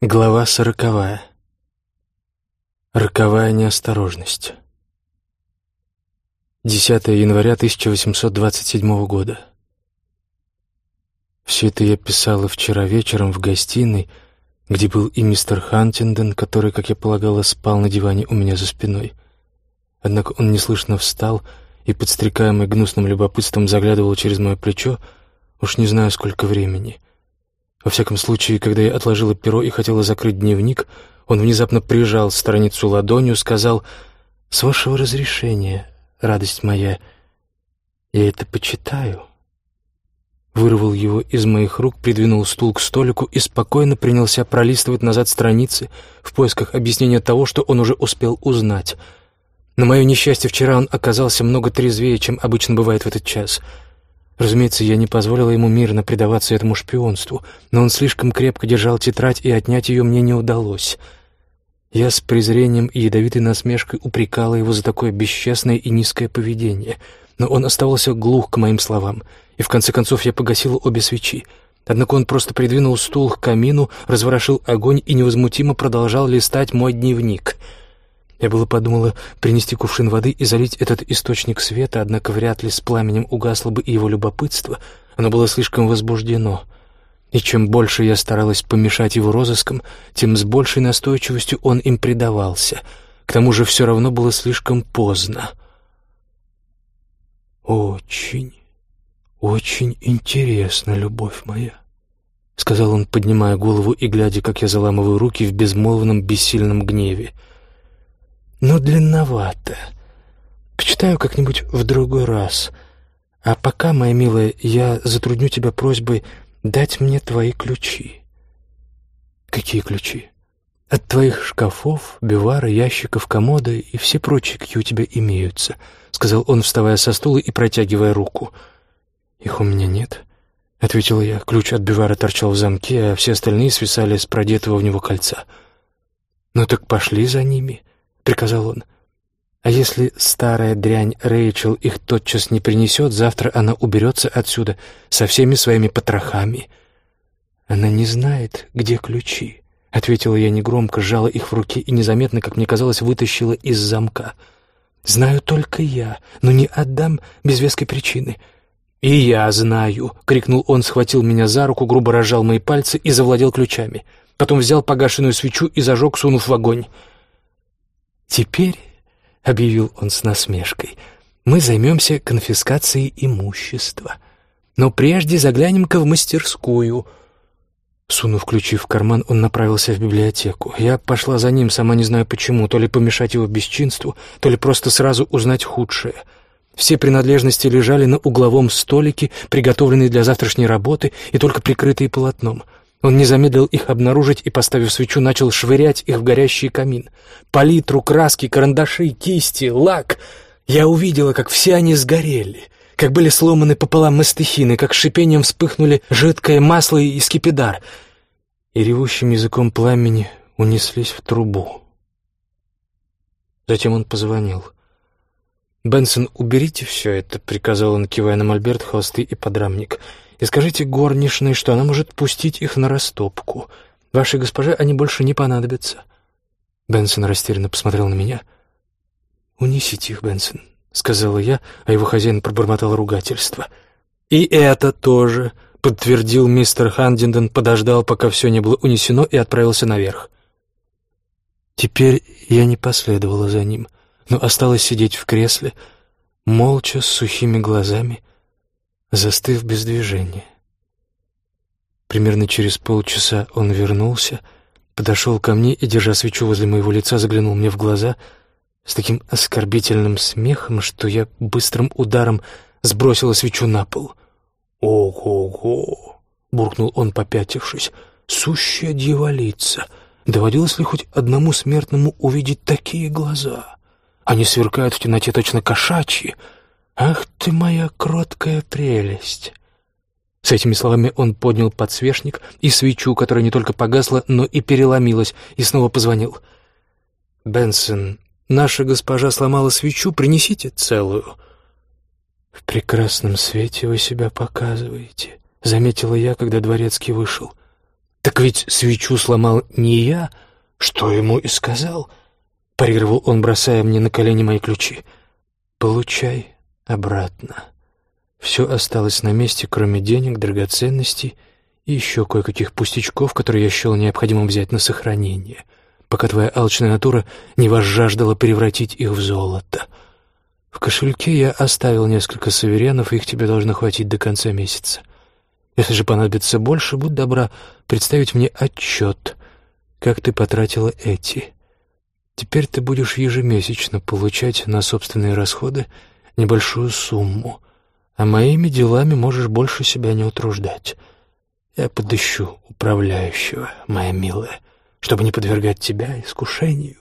Глава сороковая. Роковая неосторожность. 10 января 1827 года. Все это я писала вчера вечером в гостиной, где был и мистер Хантинден, который, как я полагала, спал на диване у меня за спиной. Однако он неслышно встал и, подстрекаемый гнусным любопытством, заглядывал через мое плечо, уж не знаю, сколько времени — во всяком случае, когда я отложила перо и хотела закрыть дневник, он внезапно прижал страницу ладонью, сказал «С вашего разрешения, радость моя, я это почитаю». Вырвал его из моих рук, придвинул стул к столику и спокойно принялся пролистывать назад страницы в поисках объяснения того, что он уже успел узнать. На мое несчастье, вчера он оказался много трезвее, чем обычно бывает в этот час — Разумеется, я не позволила ему мирно предаваться этому шпионству, но он слишком крепко держал тетрадь, и отнять ее мне не удалось. Я с презрением и ядовитой насмешкой упрекала его за такое бесчестное и низкое поведение, но он оставался глух к моим словам, и в конце концов я погасила обе свечи. Однако он просто придвинул стул к камину, разворошил огонь и невозмутимо продолжал листать мой дневник — я было подумала принести кувшин воды и залить этот источник света, однако вряд ли с пламенем угасло бы и его любопытство. Оно было слишком возбуждено. И чем больше я старалась помешать его розыскам, тем с большей настойчивостью он им предавался. К тому же все равно было слишком поздно. «Очень, очень интересно, любовь моя», — сказал он, поднимая голову и глядя, как я заламываю руки в безмолвном бессильном гневе — но длинновато. Почитаю как-нибудь в другой раз. А пока, моя милая, я затрудню тебя просьбой дать мне твои ключи. Какие ключи? От твоих шкафов, бивара, ящиков, комода и все прочие, какие у тебя имеются, сказал он, вставая со стула и протягивая руку. Их у меня нет, ответила я. Ключ от бивара торчал в замке, а все остальные свисали с продетого в него кольца. Ну так пошли за ними. — приказал он. «А если старая дрянь Рэйчел их тотчас не принесет, завтра она уберется отсюда со всеми своими потрохами». «Она не знает, где ключи», — ответила я негромко, сжала их в руке и незаметно, как мне казалось, вытащила из замка. «Знаю только я, но не отдам без веской причины». «И я знаю!» — крикнул он, схватил меня за руку, грубо разжал мои пальцы и завладел ключами. Потом взял погашенную свечу и зажег, сунув в огонь. «Теперь», — объявил он с насмешкой, — «мы займемся конфискацией имущества. Но прежде заглянем-ка в мастерскую». Сунув ключи в карман, он направился в библиотеку. Я пошла за ним, сама не знаю почему, то ли помешать его бесчинству, то ли просто сразу узнать худшее. Все принадлежности лежали на угловом столике, приготовленные для завтрашней работы и только прикрытые полотном — он не замедлил их обнаружить и, поставив свечу, начал швырять их в горящий камин. Палитру, краски, карандаши, кисти, лак. Я увидела, как все они сгорели, как были сломаны пополам мастихины, как шипением вспыхнули жидкое масло и скипидар, и ревущим языком пламени унеслись в трубу. Затем он позвонил. «Бенсон, уберите все это», — приказал он, кивая на мольберт, холсты и подрамник. «Бенсон, и скажите горничной, что она может пустить их на растопку. Вашей госпоже они больше не понадобятся». Бенсон растерянно посмотрел на меня. «Унесите их, Бенсон», — сказала я, а его хозяин пробормотал ругательство. «И это тоже», — подтвердил мистер Хандинден, подождал, пока все не было унесено, и отправился наверх. Теперь я не последовала за ним, но осталась сидеть в кресле, молча, с сухими глазами, застыв без движения. Примерно через полчаса он вернулся, подошел ко мне и, держа свечу возле моего лица, заглянул мне в глаза с таким оскорбительным смехом, что я быстрым ударом сбросила свечу на пол. «Ого-го!» — буркнул он, попятившись. «Сущая дьяволица! Доводилось ли хоть одному смертному увидеть такие глаза? Они сверкают в темноте точно кошачьи, «Ах ты моя кроткая прелесть!» С этими словами он поднял подсвечник и свечу, которая не только погасла, но и переломилась, и снова позвонил. «Бенсон, наша госпожа сломала свечу, принесите целую». «В прекрасном свете вы себя показываете», — заметила я, когда дворецкий вышел. «Так ведь свечу сломал не я, что ему и сказал», — парировал он, бросая мне на колени мои ключи. «Получай обратно. Все осталось на месте, кроме денег, драгоценностей и еще кое-каких пустячков, которые я счел необходимым взять на сохранение, пока твоя алчная натура не возжаждала превратить их в золото. В кошельке я оставил несколько суверенов, и их тебе должно хватить до конца месяца. Если же понадобится больше, будь добра представить мне отчет, как ты потратила эти. Теперь ты будешь ежемесячно получать на собственные расходы небольшую сумму, а моими делами можешь больше себя не утруждать. Я подыщу управляющего, моя милая, чтобы не подвергать тебя искушению.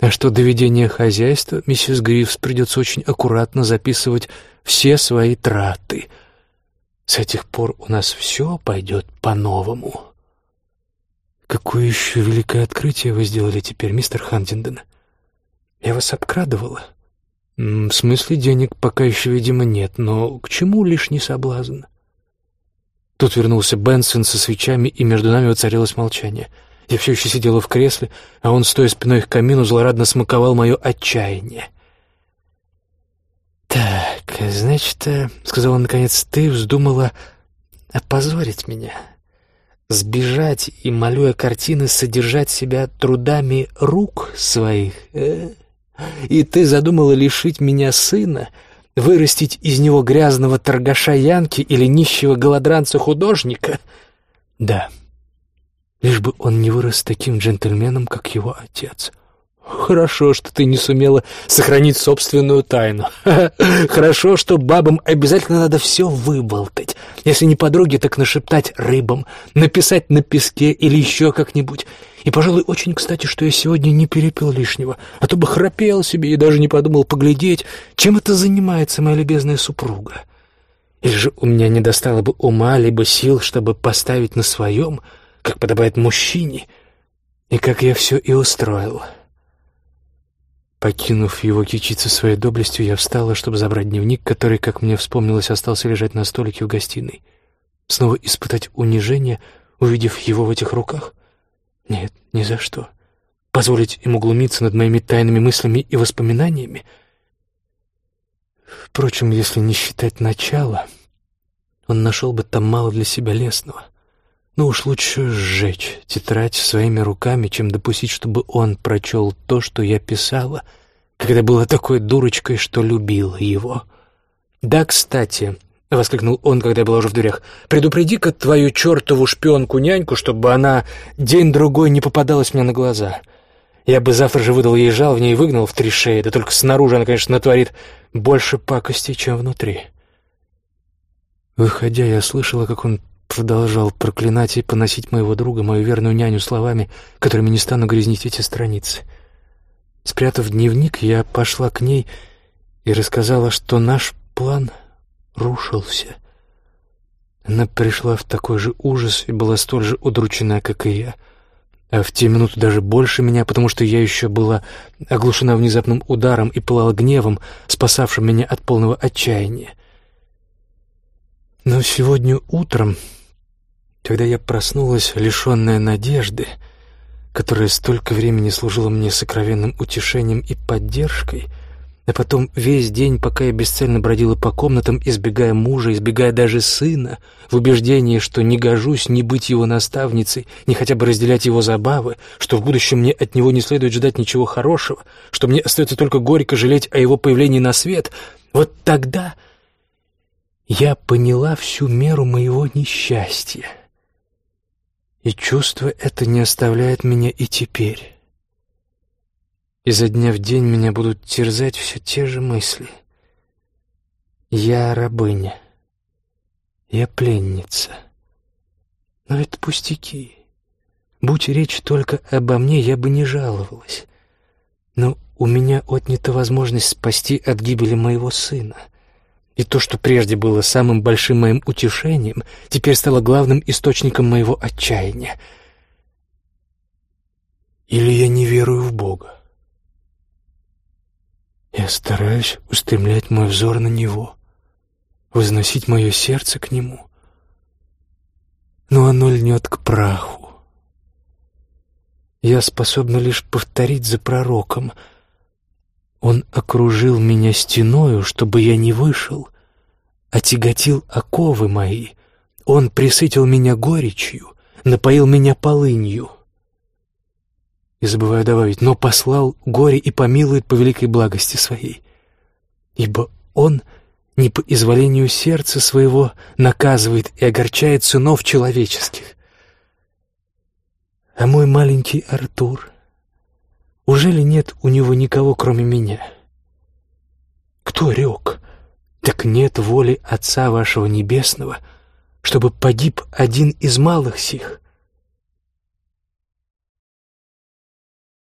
А что до ведения хозяйства, миссис Грифс придется очень аккуратно записывать все свои траты. С этих пор у нас все пойдет по-новому. Какое еще великое открытие вы сделали теперь, мистер Хантинден? Я вас обкрадывала? В смысле денег пока еще, видимо, нет, но к чему лишний соблазн? Тут вернулся Бенсон со свечами, и между нами воцарилось молчание. Я все еще сидела в кресле, а он, стоя спиной к камину, злорадно смаковал мое отчаяние. «Так, значит, э, — сказал он наконец, — ты вздумала опозорить меня, сбежать и, малюя картины, содержать себя трудами рук своих, э? И ты задумала лишить меня сына, вырастить из него грязного торгаша Янки или нищего голодранца-художника? Да, лишь бы он не вырос таким джентльменом, как его отец. Хорошо, что ты не сумела сохранить собственную тайну. Хорошо, что бабам обязательно надо все выболтать. Если не подруге, так нашептать рыбам, написать на песке или еще как-нибудь. И, пожалуй, очень кстати, что я сегодня не перепил лишнего, а то бы храпел себе и даже не подумал поглядеть, чем это занимается моя любезная супруга. Или же у меня не достало бы ума либо сил, чтобы поставить на своем, как подобает мужчине, и как я все и устроил». Покинув его кичиться своей доблестью, я встала, чтобы забрать дневник, который, как мне вспомнилось, остался лежать на столике в гостиной. Снова испытать унижение, увидев его в этих руках? Нет, ни за что. Позволить ему глумиться над моими тайными мыслями и воспоминаниями? Впрочем, если не считать начала, он нашел бы там мало для себя лестного — но ну уж лучше сжечь тетрадь своими руками, чем допустить, чтобы он прочел то, что я писала, когда была такой дурочкой, что любила его. «Да, кстати», — воскликнул он, когда я была уже в дверях, «предупреди-ка твою чертову шпионку-няньку, чтобы она день-другой не попадалась мне на глаза. Я бы завтра же выдал ей жал в ней и выгнал в три шеи, да только снаружи она, конечно, натворит больше пакости, чем внутри». Выходя, я слышала, как он продолжал проклинать и поносить моего друга, мою верную няню, словами, которыми не стану грязнить эти страницы. Спрятав дневник, я пошла к ней и рассказала, что наш план рушился. Она пришла в такой же ужас и была столь же удручена, как и я. А в те минуты даже больше меня, потому что я еще была оглушена внезапным ударом и пылала гневом, спасавшим меня от полного отчаяния. Но сегодня утром когда я проснулась, лишенная надежды, которая столько времени служила мне сокровенным утешением и поддержкой, а потом весь день, пока я бесцельно бродила по комнатам, избегая мужа, избегая даже сына, в убеждении, что не гожусь ни быть его наставницей, ни хотя бы разделять его забавы, что в будущем мне от него не следует ждать ничего хорошего, что мне остается только горько жалеть о его появлении на свет, вот тогда я поняла всю меру моего несчастья. И чувство это не оставляет меня и теперь. Изо дня в день меня будут терзать все те же мысли. Я рабыня. Я пленница. Но это пустяки. Будь речь только обо мне, я бы не жаловалась. Но у меня отнята возможность спасти от гибели моего сына — и то, что прежде было самым большим моим утешением, теперь стало главным источником моего отчаяния. Или я не верую в Бога? Я стараюсь устремлять мой взор на Него, возносить мое сердце к Нему. но оно льнет к праху. Я способна лишь повторить за пророком. Он окружил меня стеною, чтобы я не вышел, отяготил оковы мои. Он присытил меня горечью, напоил меня полынью. И забываю добавить, но послал горе и помилует по великой благости своей. Ибо он не по изволению сердца своего наказывает и огорчает сынов человеческих. А мой маленький Артур, уже ли нет у него никого, кроме меня? Кто рек? Так нет воли Отца вашего Небесного, чтобы погиб один из малых сих —